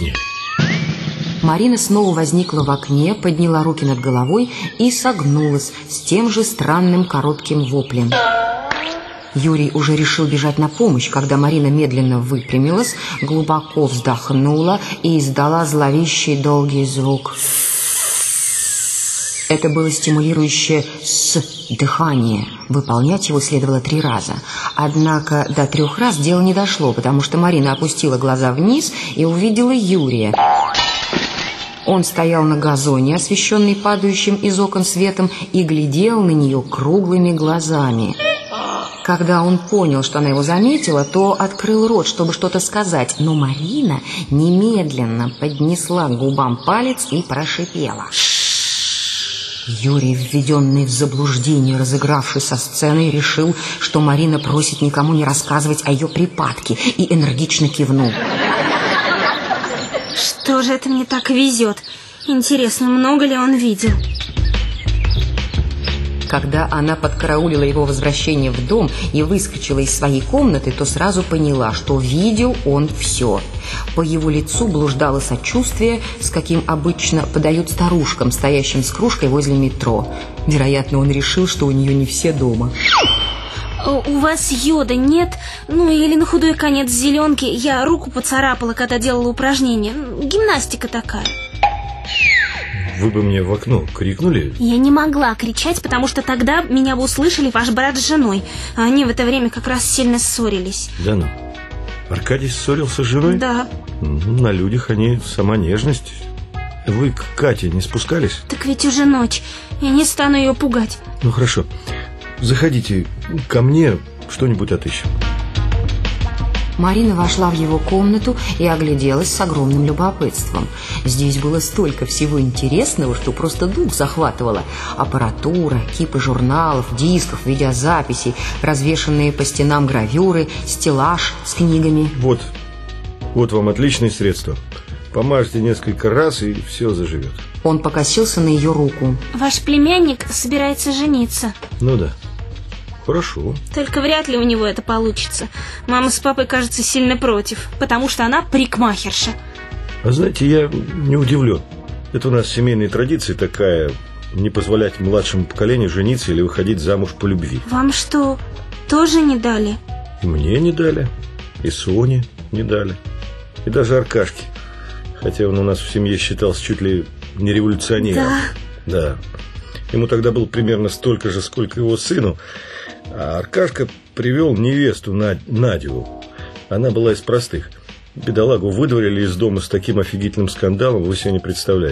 сне. Марина снова возникла в окне, подняла руки над головой и согнулась с тем же странным коротким воплем. Юрий уже решил бежать на помощь, когда Марина медленно выпрямилась, глубоко вздохнула и издала зловещий долгий звук. Это было стимулирующее «с» дыхание. Выполнять его следовало три раза. Однако до трех раз дело не дошло, потому что Марина опустила глаза вниз и увидела Юрия. Он стоял на газоне, освещенный падающим из окон светом, и глядел на нее круглыми глазами. Когда он понял, что она его заметила, то открыл рот, чтобы что-то сказать, но Марина немедленно поднесла к губам палец и прошипела. Юрий, введенный в заблуждение, разыгравший со сценой, решил, что Марина просит никому не рассказывать о ее припадке, и энергично кивнул. Что же это мне так везет? Интересно, много ли он видел? Когда она подкараулила его возвращение в дом и выскочила из своей комнаты, то сразу поняла, что видел он все. По его лицу блуждало сочувствие, с каким обычно подают старушкам, стоящим с кружкой возле метро. Вероятно, он решил, что у нее не все дома. У вас йода нет? Ну, или на худой конец зеленки. Я руку поцарапала, когда делала упражнения. Гимнастика такая. Вы бы мне в окно крикнули? Я не могла кричать, потому что тогда меня бы услышали ваш брат с женой. А они в это время как раз сильно ссорились. Да ну. Аркадий ссорился с женой? Да. На людях они сама нежность. Вы к Кате не спускались? Так ведь уже ночь. Я не стану ее пугать. Ну хорошо. Заходите ко мне, что-нибудь отыщем. Марина вошла в его комнату и огляделась с огромным любопытством. Здесь было столько всего интересного, что просто дух захватывало. Аппаратура, кипы журналов, дисков, видеозаписей, развешанные по стенам гравюры, стеллаж с книгами. Вот, вот вам отличные средства. Помажьте несколько раз, и все заживет. Он покосился на ее руку. Ваш племянник собирается жениться. Ну да. Хорошо. Только вряд ли у него это получится. Мама с папой, кажется, сильно против, потому что она парикмахерша. А знаете, я не удивлен. Это у нас семейная традиция такая, не позволять младшему поколению жениться или выходить замуж по любви. Вам что, тоже не дали? И мне не дали, и Соне не дали, и даже Аркашке. Хотя он у нас в семье считался чуть ли не революционером. Да? Да. Ему тогда было примерно столько же, сколько его сыну. А Аркашка привел невесту Надю. Она была из простых. Бедолагу выдворили из дома с таким офигительным скандалом, вы себе не представляете.